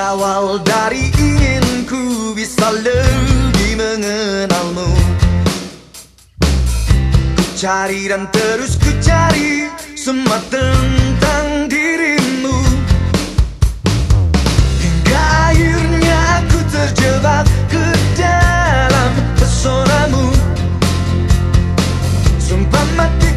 berawal dari ingin ku bisa lebih mengenalmu. Ku cari dan terus ku cari semua tentang dirimu. Hingga akhirnya aku terjebak ke dalam pesonamu. Sumpah mati